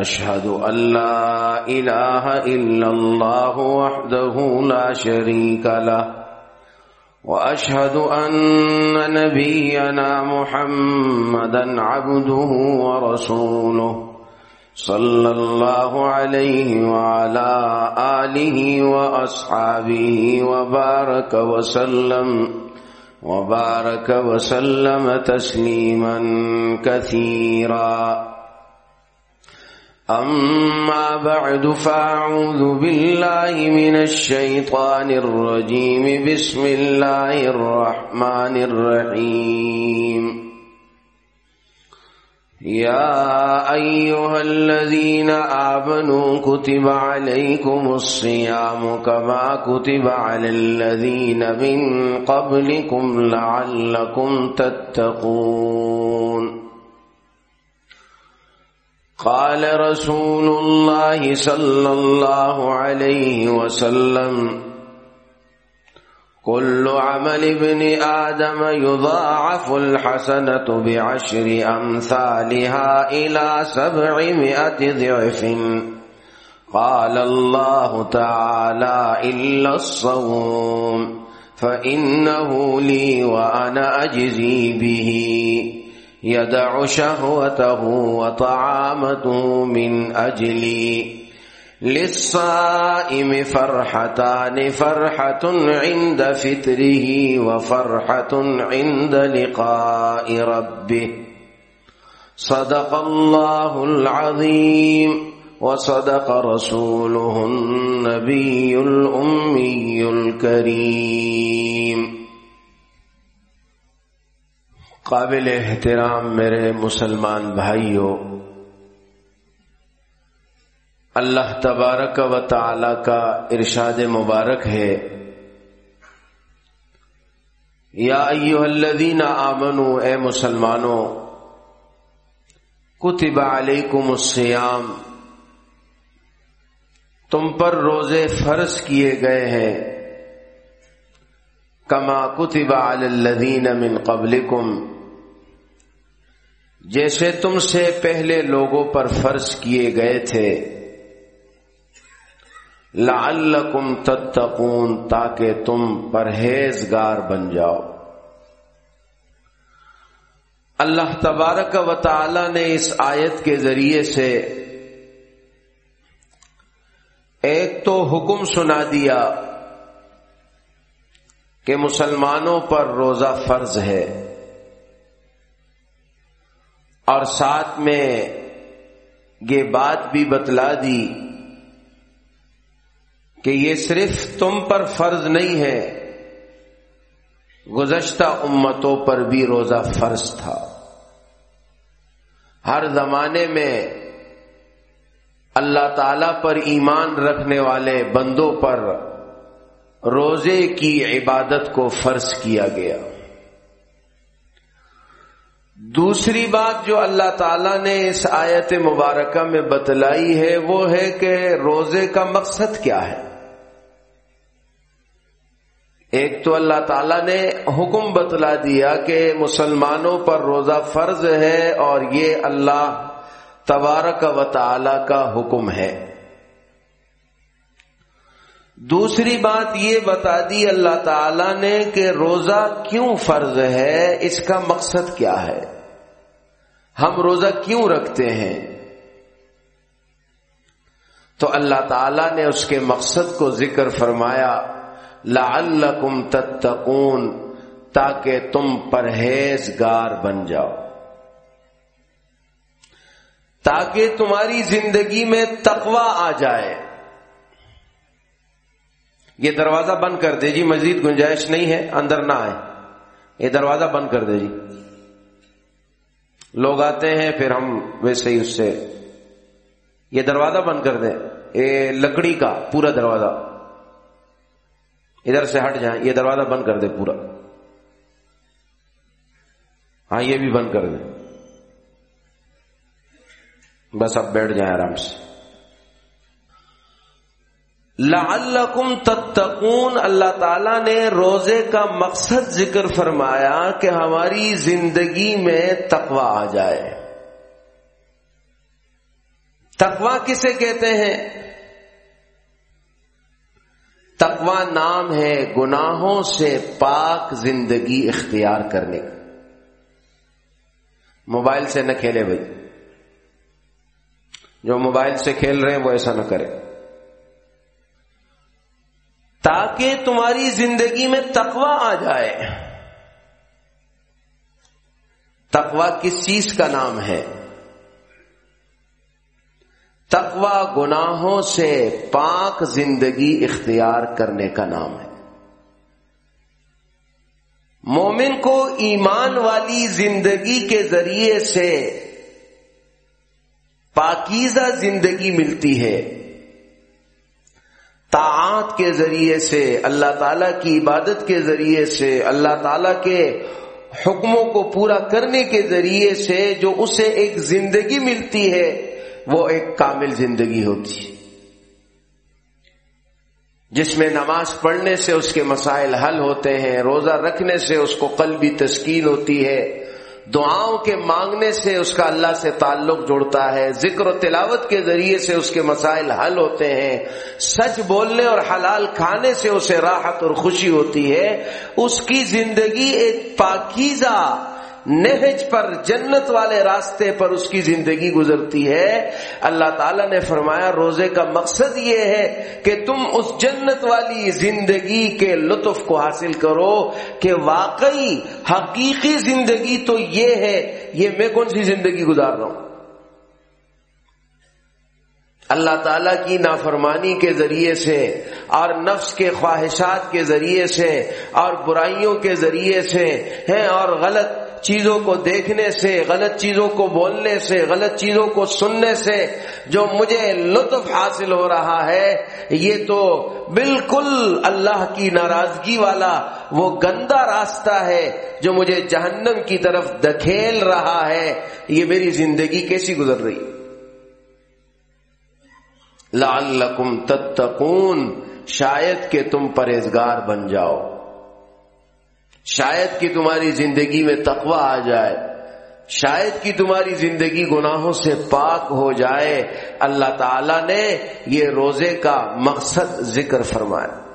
أشهد أن لا إله إلا الله وحده لا شريك له وأشهد أن نبينا محمدا عبده ورسوله صلى الله عليه وعلى آله وأصحابه وبارك وسلم وبارك وسلم تسليما كثيرا أما بعد، فأعوذ بالله من الشيطان الرجيم. بسم الله الرحمن الرحيم. يا أيها الذين آمنوا، كتب عليكم الصيام كما كتب على الذين من قبلكم لعلكم تتقون. قال رسول الله صلى الله عليه وسلم، كل عمل ابن آدم يضاعف الحسنة بعشر أمثالها إلى سبعمائة ضعف. قال الله تعالى إلا الصوم، فإنه لي وأنا أجزي به. يدع شهوته وطعامته من أجلي. للصائم فرحتان، فرحة عند فتره وفرحة عند لقاء ربه. صدق الله العظيم، وصدق رسوله النبي الأمي الكريم. قابل احترام میرے مسلمان بھائیوں اللہ تبارک و تعالی کا ارشاد مبارک ہے۔ یا ایوہ الذین آمنو، اے مسلمانوں کتب علیکم السیام تم پر روزے فرض کیے گئے ہیں۔ کما کتب علی الذین من قبلکم۔ جیسے تم سے پہلے لوگوں پر فرض کیے گئے تھے۔ لعلکم تتقون، تاکہ تم پرہیزگار بن جاؤ۔ اللہ تبارک و تعالی نے اس آیت کے ذریعے سے ایک تو حکم سنا دیا کہ مسلمانوں پر روزہ فرض ہے۔ اور ساتھ میں یہ بات بھی بتلا دی کہ یہ صرف تم پر فرض نہیں ہے، گزشتہ امتوں پر بھی روزہ فرض تھا۔ ہر زمانے میں اللہ تعالی پر ایمان رکھنے والے بندوں پر روزے کی عبادت کو فرض کیا گیا۔ دوسری بات جو اللہ تعالی نے اس آیت مبارکہ میں بتلائی ہے وہ ہے کہ روزے کا مقصد کیا ہے؟ ایک تو اللہ تعالی نے حکم بتلا دیا کہ مسلمانوں پر روزہ فرض ہے اور یہ اللہ تبارک و تعالی کا حکم ہے۔ دوسری بات یہ بتا دی اللہ تعالی نے کہ روزہ کیوں فرض ہے؟ اس کا مقصد کیا ہے؟ ہم روزہ کیوں رکھتے ہیں؟ تو اللہ تعالی نے اس کے مقصد کو ذکر فرمایا، لعلکم تتقون، تاکہ تم پرہیزگار بن جاؤ۔ تاکہ تمہاری زندگی میں تقوی آ جائے۔ یہ دروازہ بند کر دے جی مزید گنجائش نہیں ہے، اندر نہ آئے یہ دروازہ بند کر دے جی۔ لوگ آتے ہیں، پھر ہم ویسے ہی اس سے یہ دروازہ بند کر دیں۔ یہ لکڑی کا پورا دروازہ۔ ادھر سے ہٹ جائیں، یہ دروازہ بند کر دیں پورا۔ ہاں یہ بھی بند کر دیں۔ بس اب بیٹھ جائیں آرام سے۔ لعلکم تتقون، اللہ تعالی نے روزے کا مقصد ذکر فرمایا کہ ہماری زندگی میں تقوی آ جائے۔ تقوی کسے کہتے ہیں؟ تقوی نام ہے گناہوں سے پاک زندگی اختیار کرنے۔ کا موبائل سے نہ کھیلے بھائی۔ جو موبائل سے کھیل رہے ہیں وہ ایسا نہ کرے تاکہ تمہاری زندگی میں تقوی آ جائے۔ تقوی کس چیز کا نام ہے؟ تقوی گناہوں سے پاک زندگی اختیار کرنے کا نام ہے۔ مومن کو ایمان والی زندگی کے ذریعے سے پاکیزہ زندگی ملتی ہے۔ طاعات کے ذریعے سے، اللہ تعالی کی عبادت کے ذریعے سے، اللہ تعالی کے حکموں کو پورا کرنے کے ذریعے سے جو اسے ایک زندگی ملتی ہے، وہ ایک کامل زندگی ہوتی ہے۔ جس میں نماز پڑھنے سے اس کے مسائل حل ہوتے ہیں، روزہ رکھنے سے اس کو قلبی تسکین ہوتی ہے۔ دعاؤں کے مانگنے سے اس کا اللہ سے تعلق جڑتا ہے، ذکر و تلاوت کے ذریعے سے اس کے مسائل حل ہوتے ہیں۔ سچ بولنے اور حلال کھانے سے اسے راحت اور خوشی ہوتی ہے۔ اس کی زندگی ایک پاکیزہ نہج پر جنت والے راستے پر اس کی زندگی گزرتی ہے۔ اللہ تعالیٰ نے فرمایا، روزے کا مقصد یہ ہے کہ تم اس جنت والی زندگی کے لطف کو حاصل کرو کہ واقعی حقیقی زندگی تو یہ ہے، یہ میں کون سی زندگی گزار رہا ہوں؟ اللہ تعالی کی نافرمانی کے ذریعے سے اور نفس کے خواہشات کے ذریعے سے اور برائیوں کے ذریعے سے ہیں اور غلط چیزوں کو دیکھنے سے، غلط چیزوں کو بولنے سے، غلط چیزوں کو سننے سے جو مجھے لطف حاصل ہو رہا ہے، یہ تو بالکل اللہ کی ناراضگی والا وہ گندا راستہ ہے جو مجھے جہنم کی طرف دکھیل رہا ہے۔ یہ میری زندگی کیسی گزر رہی؟ لعلکم تتقون، شاید کہ تم پرہیزگار بن جاؤ۔ شاید کہ تمہاری زندگی میں تقوی آ جائے، شاید کہ تمہاری زندگی گناہوں سے پاک ہو جائے۔ اللہ تعالی نے یہ روزے کا مقصد ذکر فرمایا۔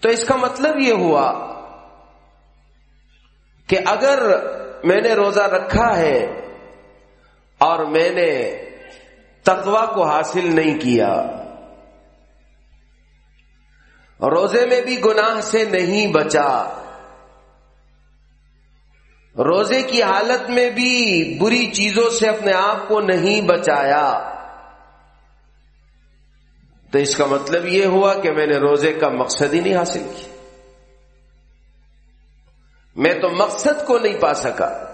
تو اس کا مطلب یہ ہوا کہ اگر میں نے روزہ رکھا ہے اور میں نے تقوا کو حاصل نہیں کیا روزے میں بھی گناہ سے نہیں بچا۔ روزے کی حالت میں بھی بری چیزوں سے اپنے آپ کو نہیں بچایا۔ تو اس کا مطلب یہ ہوا کہ میں نے روزے کا مقصد ہی نہیں حاصل کیا۔ میں تو مقصد کو نہیں پا سکا۔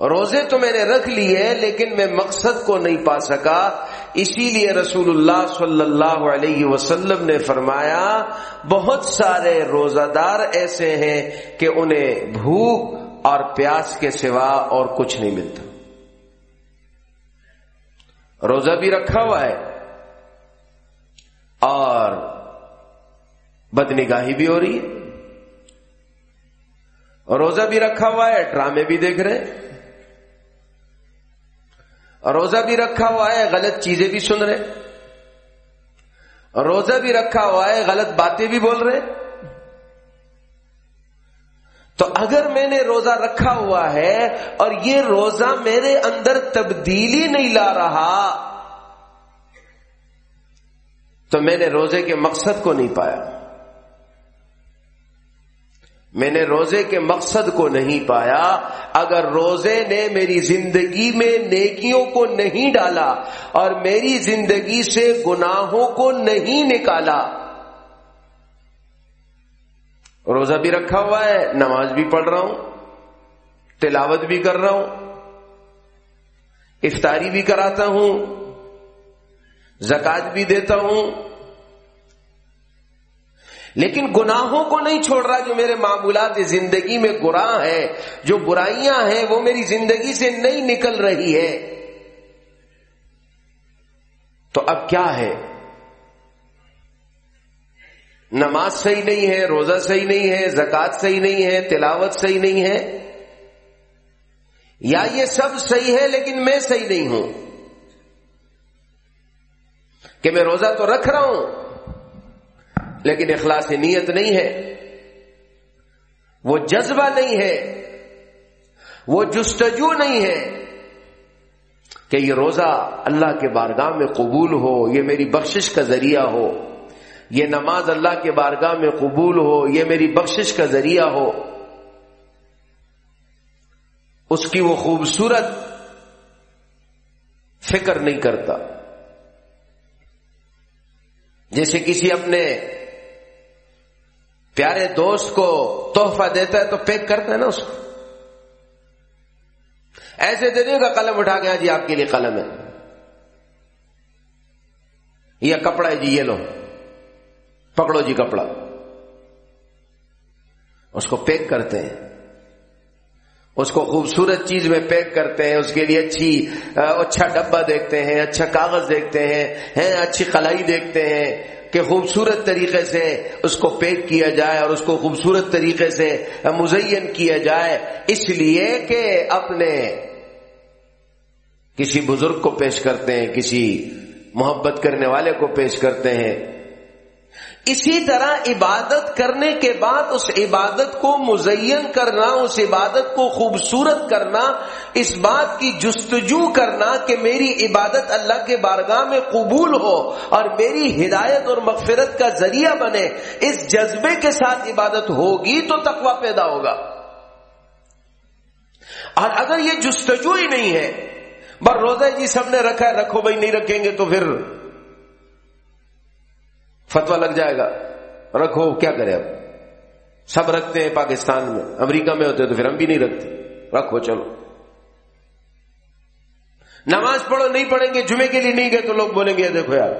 روزے تو میں نے رکھ لیے لیکن میں مقصد کو نہیں پا سکا۔ اسی لیے رسول اللہ صلی اللہ علیہ وسلم نے فرمایا، بہت سارے روزہ دار ایسے ہیں کہ انہیں بھوک اور پیاس کے سوا اور کچھ نہیں ملتا۔ روزہ بھی رکھا ہوا ہے اور بدنگاہی بھی ہو رہی ہے۔ روزہ بھی رکھا ہوا ہے، ڈرامے بھی دیکھ رہے ہیں۔ روزہ بھی رکھا ہوا ہے، غلط چیزیں بھی سن رہے۔ روزہ بھی رکھا ہوا ہے، غلط باتیں بھی بول رہے۔ تو اگر میں نے روزہ رکھا ہوا ہے اور یہ روزہ میرے اندر تبدیلی نہیں لا رہا، تو میں نے روزے کے مقصد کو نہیں پایا۔ میں نے روزے کے مقصد کو نہیں پایا۔ اگر روزے نے میری زندگی میں نیکیوں کو نہیں ڈالا اور میری زندگی سے گناہوں کو نہیں نکالا۔ روزہ بھی رکھا ہوا ہے، نماز بھی پڑھ رہا ہوں، تلاوت بھی کر رہا ہوں، افطاری بھی کراتا ہوں زکات بھی دیتا ہوں لیکن گناہوں کو نہیں چھوڑ رہا جو میرے معمولات زندگی میں گناہ ہے جو برائیاں ہیں، وہ میری زندگی سے نہیں نکل رہی ہے۔ تو اب کیا ہے؟ نماز صحیح نہیں ہے، روزہ صحیح نہیں ہے زکات صحیح نہیں ہے، تلاوت صحیح نہیں ہے۔ یا یہ سب صحیح ہے لیکن میں صحیح نہیں ہوں۔ کہ میں روزہ تو رکھ رہا ہوں لیکن اخلاص نیت نہیں ہے۔ وہ جذبہ نہیں ہے۔ وہ جستجو نہیں ہے کہ یہ روزہ اللہ کے بارگاہ میں قبول ہو، یہ میری بخشش کا ذریعہ ہو۔ یہ نماز اللہ کے بارگاہ میں قبول ہو، یہ میری بخشش کا ذریعہ ہو۔ اس کی وہ خوبصورت فکر نہیں کرتا۔ جیسے کسی اپنے پیارے دوست کو تحفہ دیتا ہے تو پیک کرتا ہے نا اس کو۔ ایسے دے گا قلم اٹھا گیا جی آپ کے لیے قلم ہے۔ یہ کپڑا ہے جی یہ لو۔ پکڑو جی کپڑا۔ اس کو پیک کرتے ہیں۔ اس کو خوبصورت چیز میں پیک کرتے ہیں۔ اس کے لیے اچھی اچھا ڈبا دیکھتے ہیں اچھا کاغذ دیکھتے ہیں اچھی کلائی دیکھتے ہیں۔ کہ خوبصورت طریقے سے اس کو پیک کیا جائے اور اس کو خوبصورت طریقے سے مزین کیا جائے، اس لیے کہ اپنے کسی بزرگ کو پیش کرتے ہیں، کسی محبت کرنے والے کو پیش کرتے ہیں۔ اسی طرح عبادت کرنے کے بعد اس عبادت کو مزین کرنا، اس عبادت کو خوبصورت کرنا، اس بات کی جستجو کرنا کہ میری عبادت اللہ کے بارگاہ میں قبول ہو اور میری ہدایت اور مغفرت کا ذریعہ بنے۔ اس جذبے کے ساتھ عبادت ہوگی تو تقوی پیدا ہوگا۔ اور اگر یہ جستجو ہی نہیں ہے بر روزہ جی سب نے رکھا ہے، رکھو بھائی، نہیں رکھیں گے تو پھر فتوا لگ جائے گا۔ رکھو، کیا کرے اب؟ سب رکھتے ہیں پاکستان میں، امریکہ میں ہوتے تو پھر ہم بھی نہیں رکھتے۔ رکھو، چلو۔ نماز پڑھو، نہیں پڑھیں گے، جمعے کے لیے نہیں گئے تو لوگ بولیں گے دیکھو یار،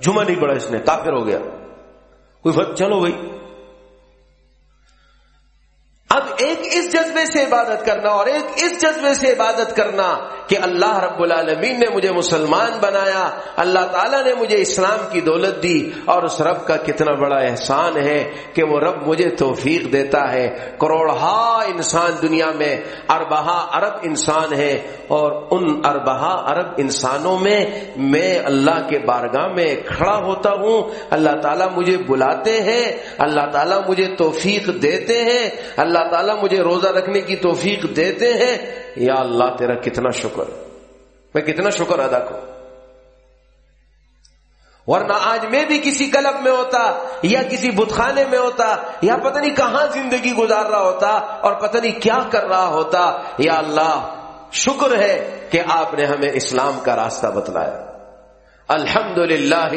جمعہ نہیں پڑھا اس نے، کافر ہو گیا۔ کوئی فرق چلو بھائی۔ اب ایک اس جذبے سے عبادت کرنا اور ایک اس جذبے سے عبادت کرنا کہ اللہ رب العالمین نے مجھے مسلمان بنایا، اللہ تعالیٰ نے مجھے اسلام کی دولت دی اور اس رب کا کتنا بڑا احسان ہے کہ وہ رب مجھے توفیق دیتا ہے۔ کروڑہا انسان دنیا میں، اربہا ارب انسان ہے اور ان اربہا ارب انسانوں میں میں اللہ کے بارگاہ میں کھڑا ہوتا ہوں۔ اللہ تعالیٰ مجھے بلاتے ہیں، اللہ تعالیٰ مجھے توفیق دیتے ہیں۔ اللہ اللہ تعالیٰ مجھے روزہ رکھنے کی توفیق دیتے ہیں۔ یا اللہ، تیرا کتنا شکر۔ میں کتنا شکر ادا کروں۔ ورنہ آج میں بھی کسی کلب میں ہوتا یا کسی بتخانے میں ہوتا یا پتہ نہیں کہاں زندگی گزار رہا ہوتا اور پتہ نہیں کیا کر رہا ہوتا۔ یا اللہ، شکر ہے کہ آپ نے ہمیں اسلام کا راستہ بتلایا۔ الحمد للہ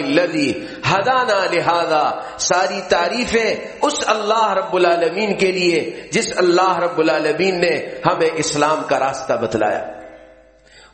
ہدانا لہذا، ساری تعریفیں اس اللہ رب العالمین کے لیے، جس اللہ رب العالمین نے ہمیں اسلام کا راستہ بتلایا۔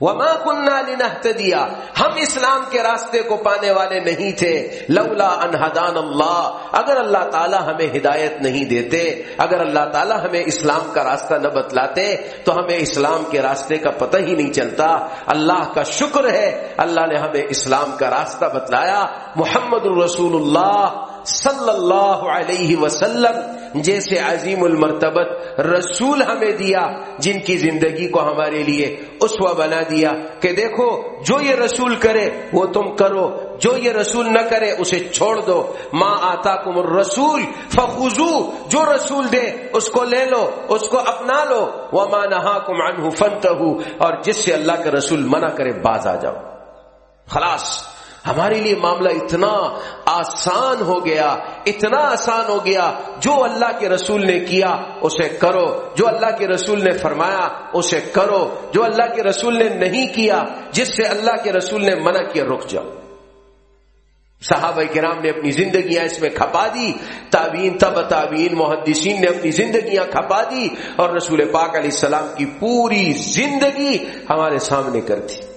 وما کننا لنہتدیا ہم اسلام کے راستے کو پانے والے نہیں تھے. لولا ان ہدان اللہ. اگر اللہ تعالی ہمیں ہدایت نہیں دیتے، اگر اللہ تعالی ہمیں اسلام کا راستہ نہ بتلاتے، تو ہمیں اسلام کے راستے کا پتہ ہی نہیں چلتا. اللہ کا شکر ہے، اللہ نے ہمیں اسلام کا راستہ بتلایا. محمد الرسول اللہ صلی اللہ علیہ وسلم جیسے عظیم المرتبت رسول ہمیں دیا، جن کی زندگی کو ہمارے لیے اسوا بنا دیا کہ دیکھو، جو یہ رسول کرے، وہ تم کرو، جو یہ رسول نہ کرے، اسے چھوڑ دو۔ ماں آتا کم رسول فخو جو رسول دے، اس کو لے لو، اس کو اپنا لو۔ وہ ماں نہا کم فنت اور جس سے اللہ کا رسول منع کرے، باز آ جاؤ۔ خلاص۔ ہمارے لیے معاملہ اتنا آسان ہو گیا، اتنا آسان ہو گیا، جو اللہ کے رسول نے کیا، اسے کرو، جو اللہ کے رسول نے فرمایا، اسے کرو، جو اللہ کے رسول نے نہیں کیا، جس سے اللہ کے رسول نے منع کیا، رک جاؤ۔ صحابہ کرام نے اپنی زندگیاں اس میں کھپا دی تابین تب تابین محدثین نے اپنی زندگیاں کھپا دی، اور رسول پاک علیہ السلام کی پوری زندگی ہمارے سامنے کر دی۔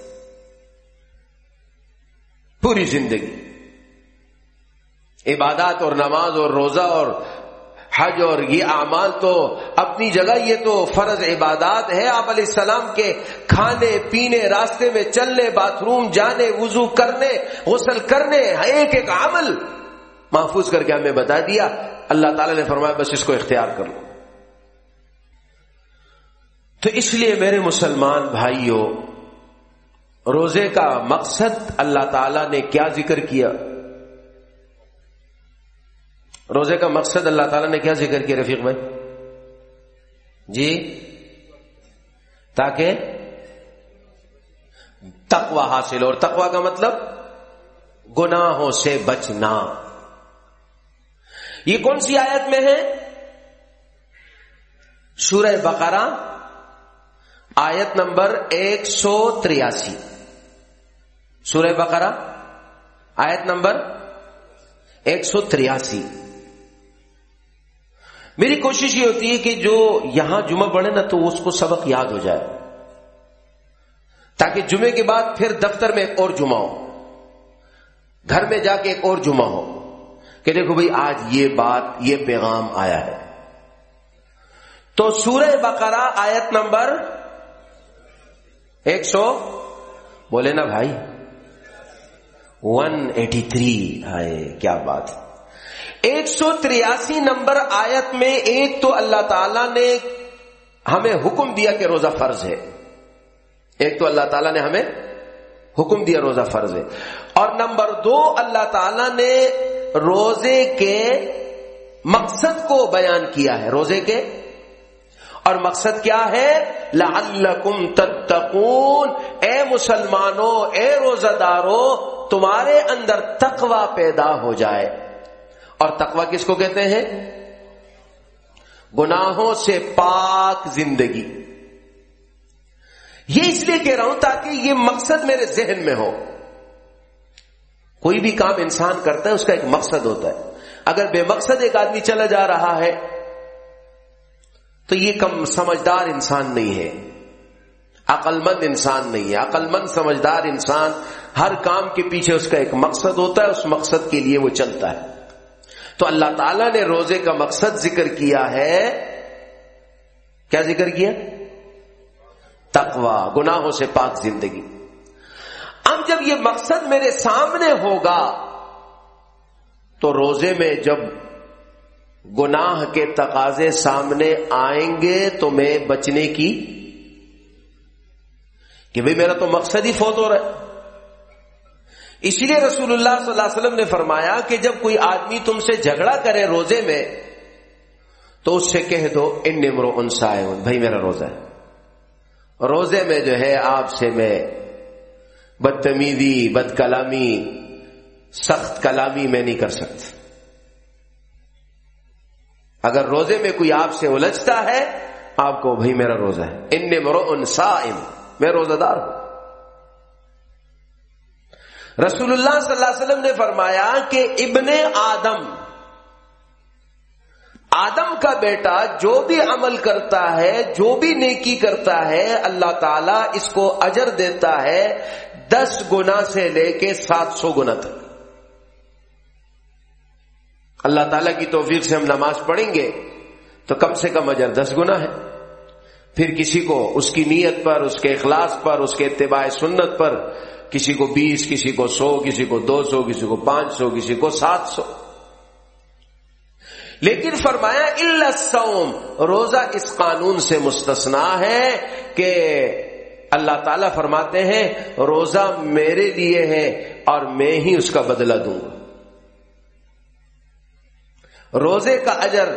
پوری زندگی۔ عبادات اور نماز اور روزہ اور حج اور یہ اعمال تو اپنی جگہ، یہ تو فرض عبادات ہے۔ آپ علیہ السلام کے کھانے، پینے، راستے میں چلنے، باتھ روم جانے، وضو کرنے، غسل کرنے، ایک ایک عمل محفوظ کر کے ہمیں بتا دیا۔ اللہ تعالی نے فرمایا، بس اس کو اختیار کر لو۔ تو اس لیے میرے مسلمان بھائیوں روزے کا مقصد اللہ تعالی نے کیا ذکر کیا؟ روزے کا مقصد اللہ تعالیٰ نے کیا ذکر کیا رفیق بھائی؟ جی؟ تاکہ تقوا حاصل اور تقوا کا مطلب گناہوں سے بچنا۔ یہ کون سی آیت میں ہے؟ سورہ بقرہ، آیت نمبر ایک سو تریاسی۔ سورہ بقرہ، آیت نمبر ایک سو تریاسی۔ میری کوشش یہ ہوتی ہے کہ جو یہاں جمعہ پڑھے نا تو اس کو سبق یاد ہو جائے، تاکہ جمعے کے بعد پھر دفتر میں ایک اور جمعہ ہو، گھر میں جا کے ایک اور جمعہ ہو، کہ دیکھو بھائی آج یہ بات، یہ پیغام آیا ہے۔ تو سورہ بقرہ آیت نمبر ایک سو، بولے نا بھائی ون ایٹی تھری آئے کیا بات ایک سو تریاسی نمبر آیت میں ایک تو اللہ تعالی نے ہمیں حکم دیا کہ روزہ فرض ہے۔ ایک تو اللہ تعالیٰ نے ہمیں حکم دیا روزہ فرض ہے۔ اور نمبر دو، اللہ تعالی نے روزے کے مقصد کو بیان کیا ہے۔ روزے کے۔ اور مقصد کیا ہے؟ لعلکم تتقون۔ اے مسلمانوں، اے روزہ داروں تمہارے اندر تقوی پیدا ہو جائے۔ اور تقوی کس کو کہتے ہیں؟ گناہوں سے پاک زندگی۔ یہ اس لیے کہہ رہا ہوں تاکہ یہ مقصد میرے ذہن میں ہو۔ کوئی بھی کام انسان کرتا ہے، اس کا ایک مقصد ہوتا ہے۔ اگر بے مقصد ایک آدمی چلا جا رہا ہے، تو یہ کم سمجھدار انسان نہیں ہے۔ عقل مند انسان نہیں ہے۔ عقل مند سمجھدار انسان ہر کام کے پیچھے اس کا ایک مقصد ہوتا ہے، اس مقصد کے لیے وہ چلتا ہے۔ تو اللہ تعالیٰ نے روزے کا مقصد ذکر کیا ہے۔ کیا ذکر کیا؟ تقوا گناہوں سے پاک زندگی۔ اب جب یہ مقصد میرے سامنے ہوگا، تو روزے میں جب گناہ کے تقاضے سامنے آئیں گے، تو میں بچنے کی کہ بھئی میرا تو مقصد ہی فوت ہو رہا ہے۔ اسی لیے رسول اللہ صلی اللہ علیہ وسلم نے فرمایا کہ جب کوئی آدمی تم سے جھگڑا کرے روزے میں، تو اس سے کہہ دو ان نمرو انسائے بھائی میرا روزہ ہے۔ روزے میں جو ہے، آپ سے میں بدتمیزی بد کلامی سخت کلامی میں نہیں کر سکتا اگر روزے میں کوئی آپ سے الجھتا ہے، آپ کو بھائی میرا روزہ ہے۔ ان نمرو انسائم میں روزہ دار ہوں۔ رسول اللہ صلی اللہ علیہ وسلم نے فرمایا کہ ابن آدم آدم کا بیٹا جو بھی عمل کرتا ہے، جو بھی نیکی کرتا ہے، اللہ تعالی اس کو اجر دیتا ہے دس گنا سے لے کے سات سو گنا تک۔ اللہ تعالی کی توفیق سے ہم نماز پڑھیں گے تو کم سے کم اجر دس گنا ہے۔ پھر کسی کو اس کی نیت پر، اس کے اخلاص پر، اس کے اتباع سنت پر کسی کو بیس، کسی کو سو، کسی کو دو سو، کسی کو پانچ سو، کسی کو سات سو۔ لیکن فرمایا السوم روزہ اس قانون سے مستثنا ہے کہ اللہ تعالی فرماتے ہیں، روزہ میرے لیے ہے اور میں ہی اس کا بدلہ دوں گا۔ روزے کا اجر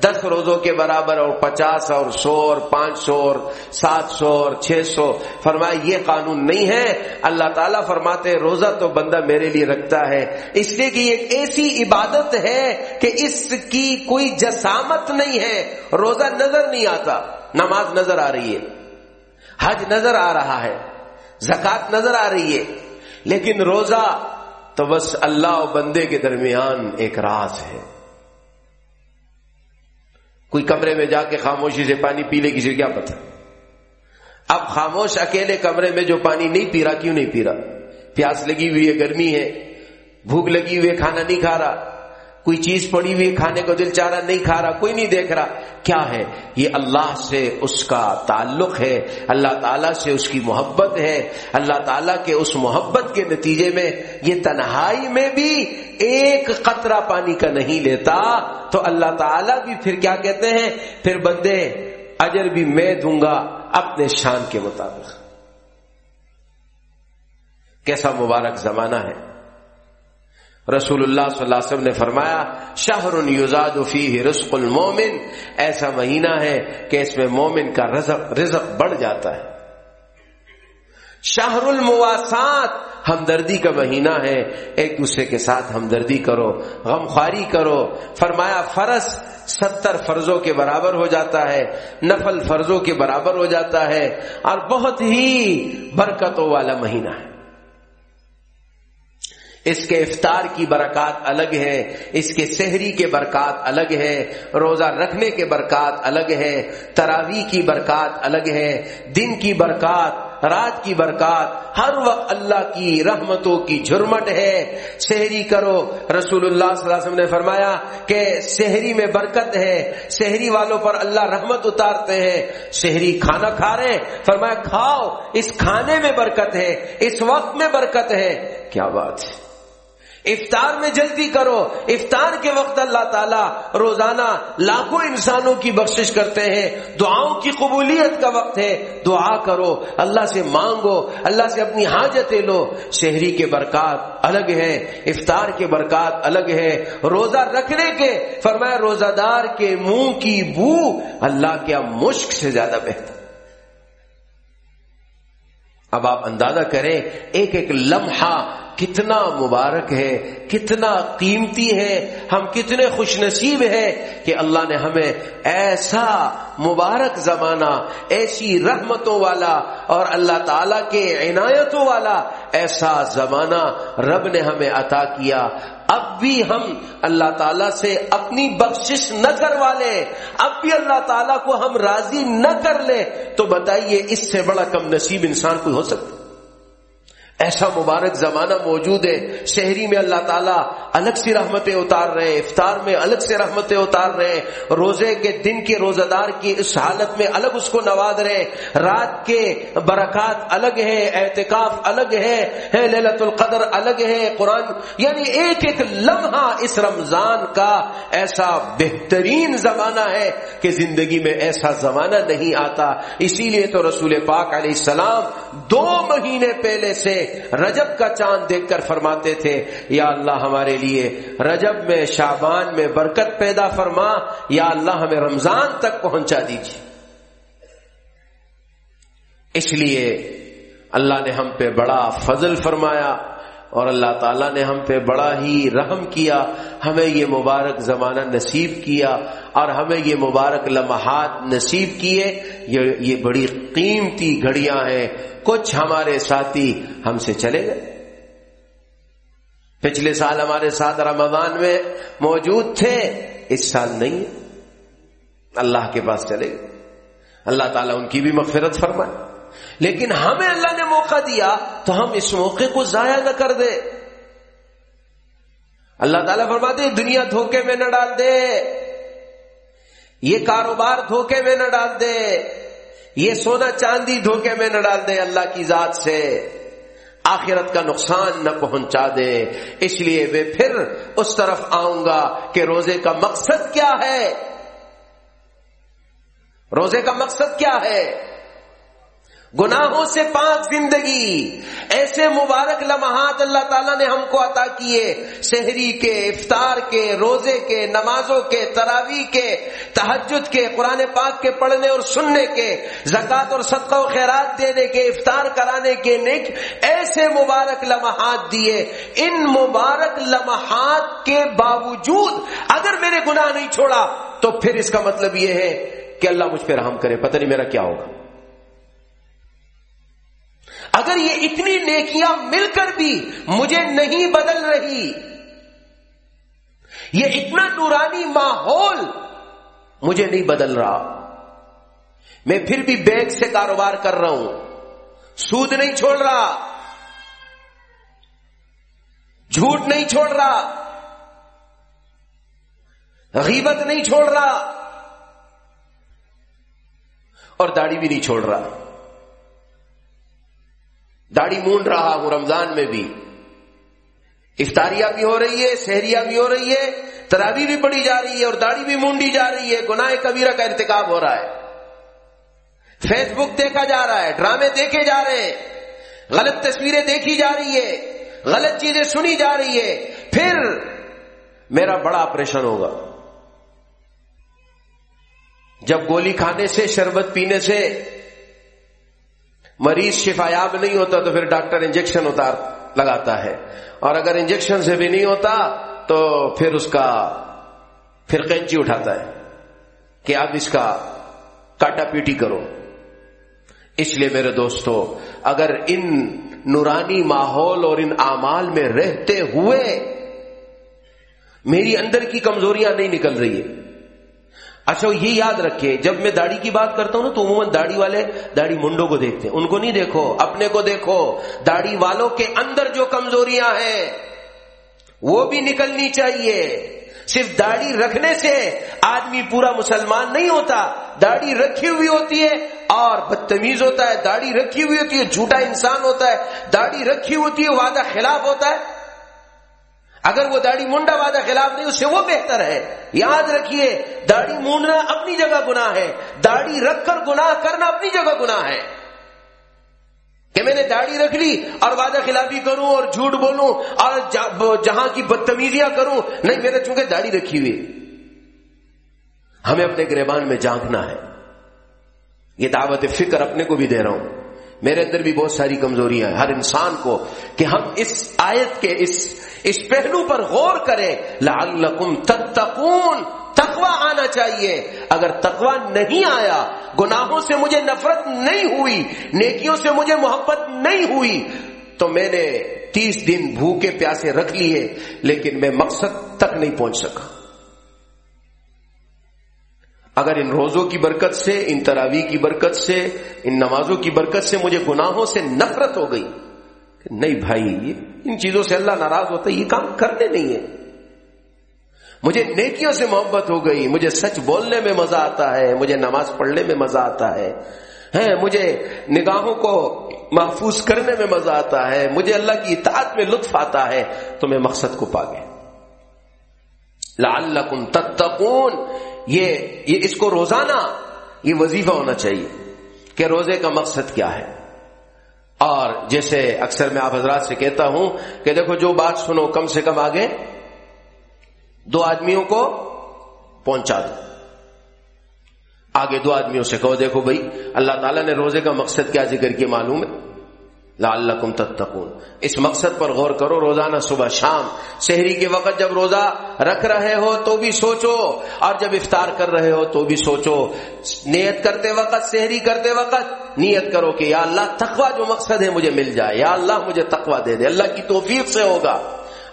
دس روزوں کے برابر اور پچاس اور سو اور پانچ سو اور سات سو اور چھ سو۔ فرمایا، یہ قانون نہیں ہے۔ اللہ تعالیٰ فرماتے روزہ تو بندہ میرے لیے رکھتا ہے۔ اس لیے کہ ایک ایسی عبادت ہے کہ اس کی کوئی جسامت نہیں ہے۔ روزہ نظر نہیں آتا، نماز نظر آ رہی ہے، حج نظر آ رہا ہے زکات نظر آ رہی ہے۔ لیکن روزہ تو بس اللہ و بندے کے درمیان ایک راز ہے۔ کوئی کمرے میں جا کے خاموشی سے پانی پی لے، کسی کیا پتا اب خاموش اکیلے کمرے میں جو پانی نہیں پی رہا، کیوں نہیں پی رہا؟ پیاس لگی ہوئی ہے، گرمی ہے، بھوک لگی ہوئی ہے، کھانا نہیں کھا رہا۔ کوئی چیز پڑی ہوئی کھانے کو دل چاہ رہا نہیں کھا رہا، کوئی نہیں دیکھ رہا۔ کیا ہے؟ یہ اللہ سے اس کا تعلق ہے، اللہ تعالیٰ سے اس کی محبت ہے۔ اللہ تعالیٰ کے اس محبت کے نتیجے میں یہ تنہائی میں بھی ایک قطرہ پانی کا نہیں لیتا۔ تو اللہ تعالیٰ بھی پھر کیا کہتے ہیں؟ پھر بندے، اجر بھی میں دوں گا اپنے شان کے مطابق۔ کیسا مبارک زمانہ ہے۔ رسول اللہ صلی اللہ علیہ وسلم نے فرمایا، شہر یوزاد فی رزق المومن، ایسا مہینہ ہے کہ اس میں مومن کا رزق رزق بڑھ جاتا ہے۔ شہر المواسات ہمدردی کا مہینہ ہے، ایک دوسرے کے ساتھ ہمدردی کرو، غمخواری کرو۔ فرمایا، فرض ستر فرضوں کے برابر ہو جاتا ہے، نفل فرضوں کے برابر ہو جاتا ہے، اور بہت ہی برکتوں والا مہینہ ہے۔ اس کے افطار کی برکات الگ ہے، اس کے سحری کے برکات الگ ہے، روزہ رکھنے کے برکات الگ ہے تراوی کی برکات الگ ہے، دن کی برکات، رات کی برکات، ہر وقت اللہ کی رحمتوں کی جھرمٹ ہے۔ شہری کرو رسول اللہ صلی اللہ علیہ وسلم نے فرمایا کہ شہری میں برکت ہے شہری والوں پر اللہ رحمت اتارتے ہیں۔ شہری کھانا کھا رہے فرمایا کھاؤ، اس کھانے میں برکت ہے، اس وقت میں برکت ہے۔ کیا بات ہے؟ افطار میں جلدی کرو۔ افطار کے وقت اللہ تعالیٰ روزانہ لاکھوں انسانوں کی بخشش کرتے ہیں۔ دعاؤں کی قبولیت کا وقت ہے۔ دعا کرو۔ اللہ سے مانگو۔ اللہ سے اپنی حاجتیں لو۔ شہری کے برکات الگ ہے افطار کے برکات الگ ہے روزہ رکھنے کے فرمایا روزہ دار کے منہ کی بو اللہ کے مشک سے زیادہ بہتر۔ اب آپ اندازہ کریں، ایک ایک لمحہ کتنا مبارک ہے، کتنا قیمتی ہے، ہم کتنے خوش نصیب ہیں کہ اللہ نے ہمیں ایسا مبارک زمانہ، ایسی رحمتوں والا اور اللہ تعالی کے عنایتوں والا ایسا زمانہ رب نے ہمیں عطا کیا۔ اب بھی ہم اللہ تعالیٰ سے اپنی بخشش نہ کروا لیں، اب بھی اللہ تعالیٰ کو ہم راضی نہ کر لیں۔ تو بتائیے، اس سے بڑا کم نصیب انسان کوئی ہو سکتا؟ ایسا مبارک زمانہ موجود ہے۔ شہری میں اللہ تعالیٰ الگ سی رحمتیں اتار رہے ہیں، افطار میں الگ سے رحمتیں اتار رہے ہیں۔ روزے کے دن کے روزہ دار کی اس حالت میں الگ اس کو نواز رہے ہیں۔ رات کے برکات الگ ہے احتکاف الگ ہے للت القدر الگ ہے قرآن یعنی ایک ایک لمحہ اس رمضان کا ایسا بہترین زمانہ ہے کہ زندگی میں ایسا زمانہ نہیں آتا۔ اسی لیے تو رسول پاک علیہ السلام دو مہینے پہلے سے رجب کا چاند دیکھ کر فرماتے تھے، یا اللہ ہمارے لیے رجب میں شابان میں برکت پیدا فرما، یا اللہ ہمیں رمضان تک پہنچا دیجیے۔ اس لیے اللہ نے ہم پہ بڑا فضل فرمایا۔ اور اللہ تعالیٰ نے ہم پہ بڑا ہی رحم کیا، ہمیں یہ مبارک زمانہ نصیب کیا اور ہمیں یہ مبارک لمحات نصیب کیے۔ یہ بڑی قیمتی گھڑیاں ہیں۔ کچھ ہمارے ساتھی ہم سے چلے گئے۔ پچھلے سال ہمارے ساتھ رمضان میں موجود تھے، اس سال نہیں۔ اللہ کے پاس چلے گئے۔ اللہ تعالیٰ ان کی بھی مغفرت فرمائے۔ لیکن ہمیں اللہ نے موقع دیا تو ہم اس موقع کو ضائع نہ کر دے اللہ تعالیٰ فرماتے دنیا دھوکے میں نہ ڈال دے۔ یہ کاروبار دھوکے میں نہ ڈال دے۔ یہ سونا چاندی دھوکے میں نہ ڈال دے اللہ کی ذات سے۔ آخرت کا نقصان نہ پہنچا دے۔ اس لیے میں پھر اس طرف آؤں گا کہ روزے کا مقصد کیا ہے۔ روزے کا مقصد کیا ہے؟ گناہوں سے پاک زندگی۔ ایسے مبارک لمحات اللہ تعالیٰ نے ہم کو عطا کیے۔ شہری کے، افطار کے، روزے کے، نمازوں کے تراوی کے تحجد کے، قرآن پاک کے پڑھنے اور سننے کے، زکوٰۃ اور صدقہ و خیرات دینے کے، افطار کرانے کے نک ایسے مبارک لمحات دیے۔ ان مبارک لمحات کے باوجود اگر میرے گناہ نہیں چھوڑا تو پھر اس کا مطلب یہ ہے کہ اللہ مجھ پہ رحم کرے۔ پتہ نہیں میرا کیا ہوگا۔ اگر یہ اتنی نیکیاں مل کر بھی مجھے نہیں بدل رہی، یہ اتنا نورانی ماحول مجھے نہیں بدل رہا۔ میں پھر بھی بینک سے کاروبار کر رہا ہوں۔ سود نہیں چھوڑ رہا۔ جھوٹ نہیں چھوڑ رہا۔ غیبت نہیں چھوڑ رہا۔ اور داڑھی بھی نہیں چھوڑ رہا۔ داڑھی مونڈ رہا ہوں رمضان میں بھی۔ افطاریہ بھی ہو رہی ہے سہریا بھی ہو رہی ہے ترابی بھی پڑی جا رہی ہے اور داڑھی بھی مونڈی جا رہی ہے۔ گناہ کبیرہ کا ارتکاب ہو رہا ہے۔ فیس بک دیکھا جا رہا ہے، ڈرامے دیکھے جا رہے ہیں۔ غلط تصویریں دیکھی جا رہی ہے، غلط چیزیں سنی جا رہی ہے۔ پھر میرا بڑا آپریشن ہوگا۔ جب گولی کھانے سے، شربت پینے سے مریض شفایاب نہیں ہوتا تو پھر ڈاکٹر انجیکشن اتار لگاتا ہے۔ اور اگر انجیکشن سے بھی نہیں ہوتا تو پھر اس کا پھر کینچی اٹھاتا ہے کہ آپ اس کا کاٹا پیٹی کرو۔ اس لیے میرے دوستو، اگر ان نورانی ماحول اور ان اعمال میں رہتے ہوئے میری اندر کی کمزوریاں نہیں نکل رہی ہے اچھا یہ یاد رکھے جب میں داڑھی کی بات کرتا ہوں نا، تو عموماً داڑھی والے داڑھی منڈوں کو دیکھتے ہیں۔ ان کو نہیں دیکھو، اپنے کو دیکھو۔ داڑھی والوں کے اندر جو کمزوریاں ہیں، وہ بھی نکلنی چاہیے۔ صرف داڑھی رکھنے سے آدمی پورا مسلمان نہیں ہوتا، داڑھی رکھی ہوئی ہوتی ہے اور بدتمیز ہوتا ہے۔ داڑھی رکھی ہوئی ہوتی ہے، جھوٹا انسان ہوتا ہے۔ داڑھی رکھی ہوتی ہے، وعدہ خلاف ہوتا ہے۔ اگر وہ داڑھی منڈا وعدہ خلاف نہیں، اس سے وہ بہتر ہے۔ یاد رکھیے، داڑھی مونڈنا اپنی جگہ گنا ہے۔ داڑھی رکھ کر گناہ کرنا اپنی جگہ گنا ہے۔ کہ میں نے داڑھی رکھ لی اور وعدہ خلافی کروں اور جھوٹ بولوں اور جہاں کی بدتمیزیاں کروں۔ نہیں، میں نے چونکہ داڑھی رکھی ہوئی۔ ہمیں اپنے گریبان میں جانکنا ہے۔ یہ دعوت فکر اپنے کو بھی دے رہا ہوں۔ میرے اندر بھی بہت ساری کمزوریاں ہیں۔ ہر انسان کو کہ ہم اس آیت کے اس اس پہلو پر غور کریں، لعلکم تتقون، تقوی آنا چاہیے۔ اگر تقوی نہیں آیا، گناہوں سے مجھے نفرت نہیں ہوئی، نیکیوں سے مجھے محبت نہیں ہوئی، تو میں نے تیس دن بھوکے پیاسے رکھ لیے، لیکن میں مقصد تک نہیں پہنچ سکا۔ اگر ان روزوں کی برکت سے، ان تراوی کی برکت سے، ان نمازوں کی برکت سے مجھے گناہوں سے نفرت ہو گئی نہیں بھائی، ان چیزوں سے اللہ ناراض ہوتا ہے، یہ کام کرنے نہیں ہے۔ مجھے نیکیوں سے محبت ہو گئی، مجھے سچ بولنے میں مزہ آتا ہے، مجھے نماز پڑھنے میں مزہ آتا ہے۔ مجھے نگاہوں کو محفوظ کرنے میں مزہ آتا ہے، مجھے اللہ کی اطاعت میں لطف آتا ہے، تو میں مقصد کو پا گیا۔ لعلکم تتقون، یہ یہ اس کو روزانہ یہ وظیفہ ہونا چاہیے کہ روزے کا مقصد کیا ہے۔ اور جیسے اکثر میں آپ حضرات سے کہتا ہوں کہ دیکھو جو بات سنو کم سے کم آگے دو آدمیوں کو پہنچا دو۔ آگے دو آدمیوں سے کہو دیکھو بھائی، اللہ تعالیٰ نے روزے کا مقصد کیا ذکر کیا معلوم ہے؟ لعلکم تتقون۔ اس مقصد پر غور کرو، روزانہ صبح شام، شہری کے وقت جب روزہ رکھ رہے ہو تو بھی سوچو، اور جب افطار کر رہے ہو تو بھی سوچو۔ نیت کرتے وقت، شہری کرتے وقت نیت کرو کہ یا اللہ تقوا جو مقصد ہے مجھے مل جائے، یا اللہ مجھے تقوا دے دے۔ اللہ کی توفیق سے ہوگا،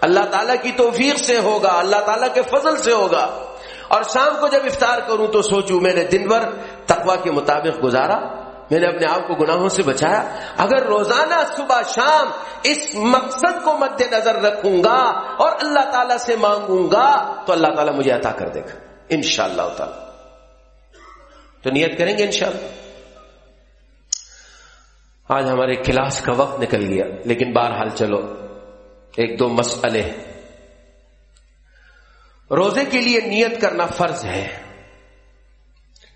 اللہ تعالیٰ کی توفیق سے ہوگا، اللہ تعالیٰ کے فضل سے ہوگا۔ اور شام کو جب افطار کروں تو سوچوں، میں نے دن بھر تقوا کے مطابق گزارا۔ میں نے اپنے آپ کو گناہوں سے بچایا۔ اگر روزانہ صبح شام اس مقصد کو مد نظر رکھوں گا اور اللہ تعالی سے مانگوں گا، تو اللہ تعالیٰ مجھے عطا کر دے گا۔ ان شاء اللہ تعالی۔ تو نیت کریں گے انشاءاللہ۔ آج ہمارے کلاس کا وقت نکل گیا، لیکن بہرحال چلو، ایک دو مسئلے۔ روزے کے لیے نیت کرنا فرض ہے۔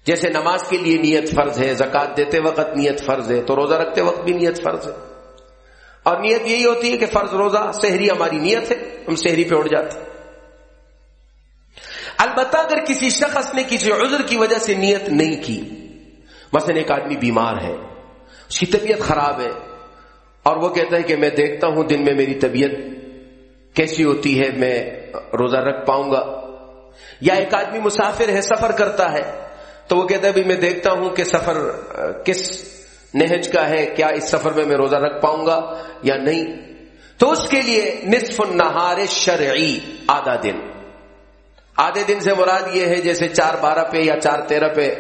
جیسے نماز کے لیے نیت فرض ہے زکات دیتے وقت نیت فرض ہے، تو روزہ رکھتے وقت بھی نیت فرض ہے۔ اور نیت یہی ہوتی ہے کہ فرض روزہ شہری ہماری نیت ہے، ہم شہری پہ اٹھ جاتے البتہ اگر کسی شخص نے کسی عذر کی وجہ سے نیت نہیں کی، مثلا ایک آدمی بیمار ہے، اس کی طبیعت خراب ہے، اور وہ کہتا ہے کہ میں دیکھتا ہوں دن میں میری طبیعت کیسی ہوتی ہے، میں روزہ رکھ پاؤں گا۔ یا ایک آدمی مسافر ہے، سفر کرتا ہے تو وہ کہتا ہے میں دیکھتا ہوں کہ سفر، کس نہج کا ہے، کیا اس سفر میں میں روزہ رکھ پاؤں گا یا نہیں؟ تو اس کے لیے نصف النہار شرعی، آدھا دن۔ آدھے دن سے مراد یہ ہے، جیسے چار بارہ پہ یا چار تیرہ پہ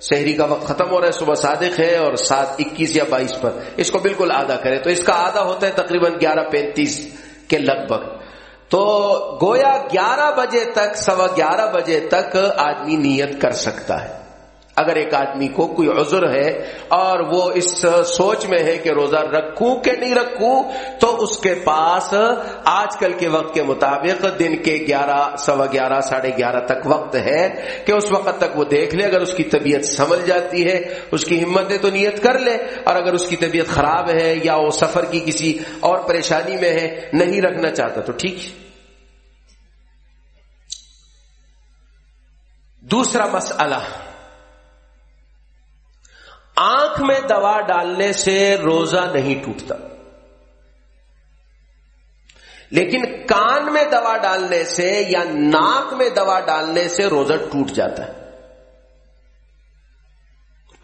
شہری کا وقت ختم ہو رہا ہے، صبح صادق ہے اور سات اکیس یا بائیس پر۔ اس کو بالکل آدھا کرے تو اس کا آدھا ہوتا ہے تقریباً گیارہ پینتیس کے لگ بھگ۔ تو گویا گیارہ بجے تک، سوا گیارہ بجے تک آدمی نیت کر سکتا ہے۔ اگر ایک آدمی کو کوئی عذر ہے اور وہ اس سوچ میں ہے کہ روزہ رکھوں کہ نہیں رکھوں، تو اس کے پاس آج کل کے وقت کے مطابق دن کے گیارہ، سوا گیارہ، ساڑھے گیارہ تک وقت ہے کہ اس وقت تک وہ دیکھ لے، اگر اس کی طبیعت سنبھل جاتی ہے، اس کی ہمت ہے تو نیت کر لے، اور اگر اس کی طبیعت خراب ہے یا وہ سفر کی کسی اور پریشانی میں ہے، نہیں رکھنا چاہتا تو ٹھیک ہے۔ دوسرا مسئلہ۔ آنکھ میں دوا ڈالنے سے روزہ نہیں ٹوٹتا۔ لیکن کان میں دوا ڈالنے سے یا ناک میں دوا ڈالنے سے روزہ ٹوٹ جاتا ہے۔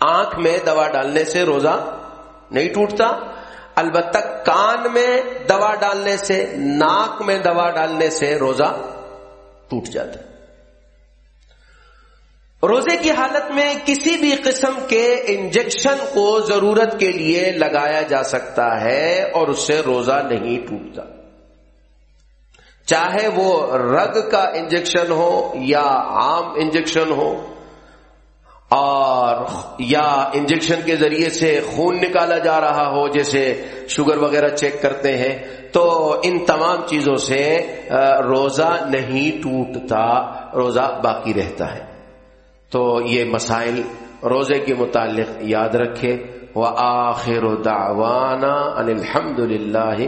آنکھ میں دوا ڈالنے سے روزہ نہیں ٹوٹتا، البتہ کان میں دوا ڈالنے سے، ناک میں دوا ڈالنے سے روزہ ٹوٹ جاتا ہے۔ روزے کی حالت میں کسی بھی قسم کے انجیکشن کو ضرورت کے لیے لگایا جا سکتا ہے اور اس سے روزہ نہیں ٹوٹتا۔ چاہے وہ رگ کا انجیکشن ہو یا عام انجیکشن ہو اور یا انجیکشن کے ذریعے سے خون نکالا جا رہا ہو، جیسے شوگر وغیرہ چیک کرتے ہیں، تو ان تمام چیزوں سے روزہ نہیں ٹوٹتا، روزہ باقی رہتا ہے۔ تو یہ مسائل روزے کے متعلق یاد رکھے۔ وہ آخر و ان الحمد للہ